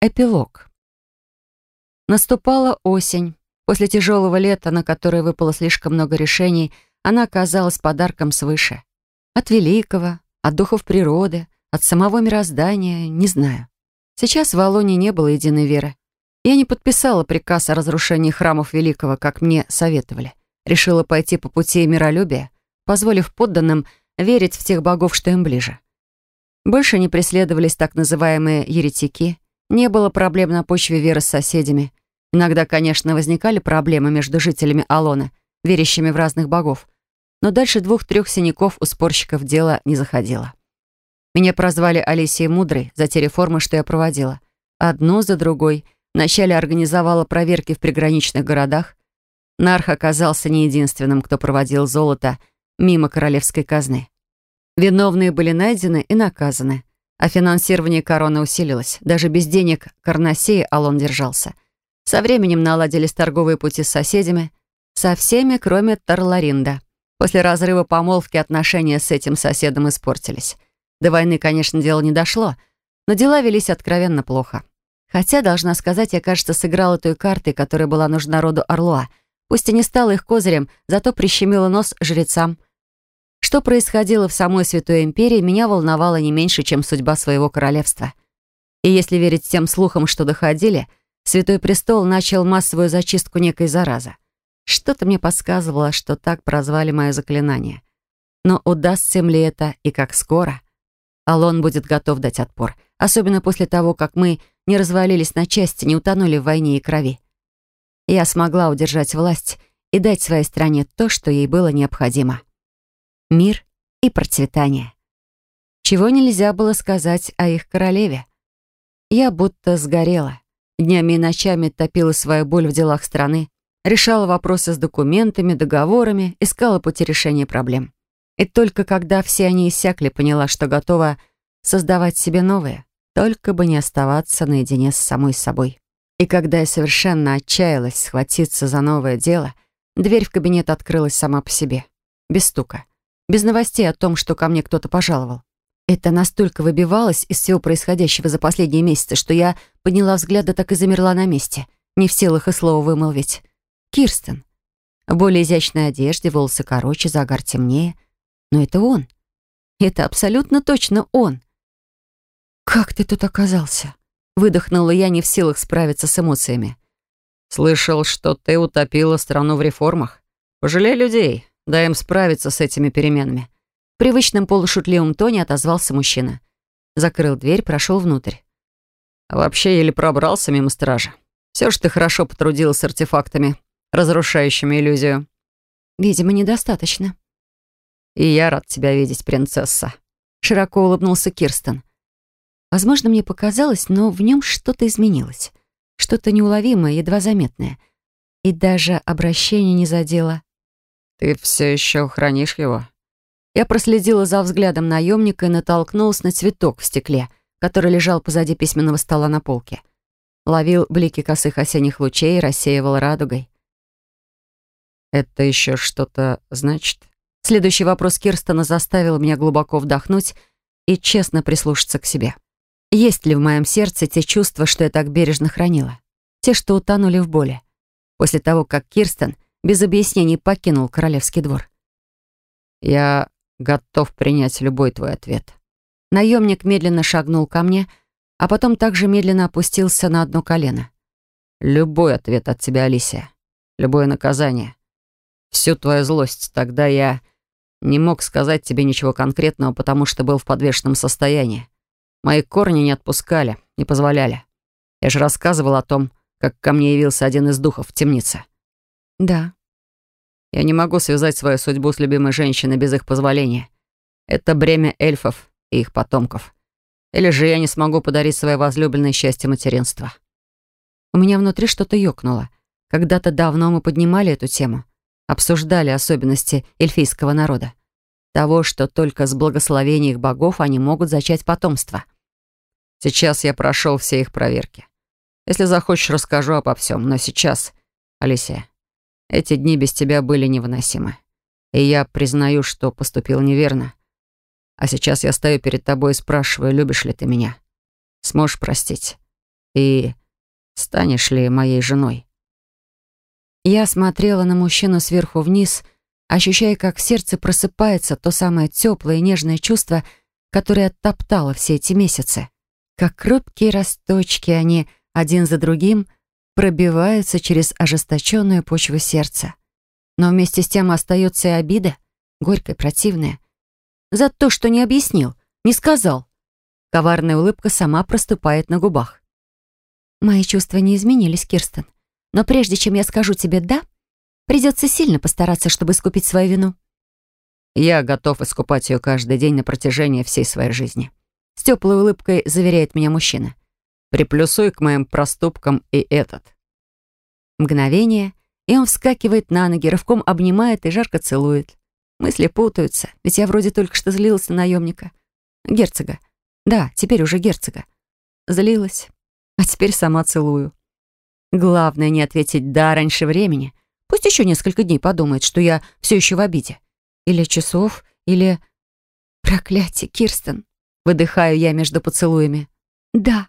Эпилог. Наступала осень. После тяжелого лета, на которое выпало слишком много решений, она оказалась подарком свыше. От великого, от духов природы, от самого мироздания, не знаю. Сейчас в Алоне не было единой веры. Я не подписала приказ о разрушении храмов великого, как мне советовали. Решила пойти по пути миролюбия, позволив подданным верить в тех богов, что им ближе. Больше не преследовались так называемые еретики — не было проблем на почве веры с соседями. Иногда, конечно, возникали проблемы между жителями Алона, верящими в разных богов. Но дальше двух-трех синяков у спорщиков дело не заходило. Меня прозвали Алисией Мудрой за те реформы, что я проводила. Одну за другой. Вначале организовала проверки в приграничных городах. Нарх оказался не единственным, кто проводил золото мимо королевской казны. Виновные были найдены и наказаны. А финансирование короны усилилось. Даже без денег Карнасии Алон держался. Со временем наладились торговые пути с соседями. Со всеми, кроме Тарларинда. После разрыва помолвки отношения с этим соседом испортились. До войны, конечно, дело не дошло, но дела велись откровенно плохо. Хотя, должна сказать, я, кажется, сыграла той картой, которая была нужна роду Орлуа. Пусть и не стала их козырем, зато прищемила нос жрецам — что происходило в самой Святой Империи, меня волновало не меньше, чем судьба своего королевства. И если верить тем слухам, что доходили, Святой Престол начал массовую зачистку некой заразы. Что-то мне подсказывало, что так прозвали мое заклинание. Но удастся им ли это и как скоро? Алон будет готов дать отпор, особенно после того, как мы не развалились на части, не утонули в войне и крови. Я смогла удержать власть и дать своей стране то, что ей было необходимо мир и процветание. Чего нельзя было сказать о их королеве. Я будто сгорела. Днями и ночами топила свою боль в делах страны, решала вопросы с документами, договорами, искала пути решения проблем. И только когда все они иссякли, поняла, что готова создавать себе новые, только бы не оставаться наедине с самой собой. И когда я совершенно отчаялась схватиться за новое дело, дверь в кабинет открылась сама по себе, без стука без новостей о том, что ко мне кто-то пожаловал. Это настолько выбивалось из всего происходящего за последние месяцы, что я подняла взгляд да так и замерла на месте, не в силах и слова вымолвить. Кирстен. В более изящной одежде, волосы короче, загар темнее. Но это он. Это абсолютно точно он. «Как ты тут оказался?» Выдохнула я, не в силах справиться с эмоциями. «Слышал, что ты утопила страну в реформах. Пожалей людей. Дай им справиться с этими переменами. В привычном полушутливом тоне отозвался мужчина. Закрыл дверь, прошел внутрь. А вообще еле пробрался мимо стража. Все же ты хорошо потрудилась с артефактами, разрушающими иллюзию. Видимо, недостаточно. И я рад тебя видеть, принцесса. Широко улыбнулся Кирстен. Возможно, мне показалось, но в нем что-то изменилось. Что-то неуловимое, едва заметное. И даже обращение не задело. «Ты все еще хранишь его?» Я проследила за взглядом наемника и натолкнулась на цветок в стекле, который лежал позади письменного стола на полке. Ловил блики косых осенних лучей рассеивал радугой. «Это еще что-то значит?» Следующий вопрос Кирстона заставил меня глубоко вдохнуть и честно прислушаться к себе. Есть ли в моем сердце те чувства, что я так бережно хранила? Те, что утонули в боли? После того, как Кирстен — без объяснений покинул королевский двор. «Я готов принять любой твой ответ». Наемник медленно шагнул ко мне, а потом также медленно опустился на одно колено. «Любой ответ от тебя, Алисия. Любое наказание. Всю твою злость. Тогда я не мог сказать тебе ничего конкретного, потому что был в подвешенном состоянии. Мои корни не отпускали, не позволяли. Я же рассказывал о том, как ко мне явился один из духов в темнице. Да. Я не могу связать свою судьбу с любимой женщиной без их позволения. Это бремя эльфов и их потомков. Или же я не смогу подарить своей возлюбленной счастье материнства. У меня внутри что-то ёкнуло. Когда-то давно мы поднимали эту тему. Обсуждали особенности эльфийского народа. Того, что только с благословения их богов они могут зачать потомство. Сейчас я прошел все их проверки. Если захочешь, расскажу обо всем. Но сейчас, Алисия, эти дни без тебя были невыносимы. И я признаю, что поступил неверно. А сейчас я стою перед тобой и спрашиваю, любишь ли ты меня? Сможешь простить? И станешь ли моей женой? Я смотрела на мужчину сверху вниз, ощущая, как в сердце просыпается то самое теплое и нежное чувство, которое оттоптало все эти месяцы. Как робкие росточки они один за другим пробиваются через ожесточенную почву сердца. Но вместе с тем остается и обида, горькая, противная. За то, что не объяснил, не сказал. Коварная улыбка сама проступает на губах. Мои чувства не изменились, Кирстен. Но прежде чем я скажу тебе «да», придется сильно постараться, чтобы искупить свою вину. Я готов искупать ее каждый день на протяжении всей своей жизни. С теплой улыбкой заверяет меня мужчина. Приплюсуй к моим проступкам и этот. Мгновение, и он вскакивает на ноги, рывком обнимает и жарко целует. Мысли путаются, ведь я вроде только что злилась на наемника. Герцога. Да, теперь уже герцога. Злилась, а теперь сама целую. Главное не ответить «да» раньше времени. Пусть еще несколько дней подумает, что я все еще в обиде. Или часов, или... Проклятие, Кирстен. Выдыхаю я между поцелуями. Да.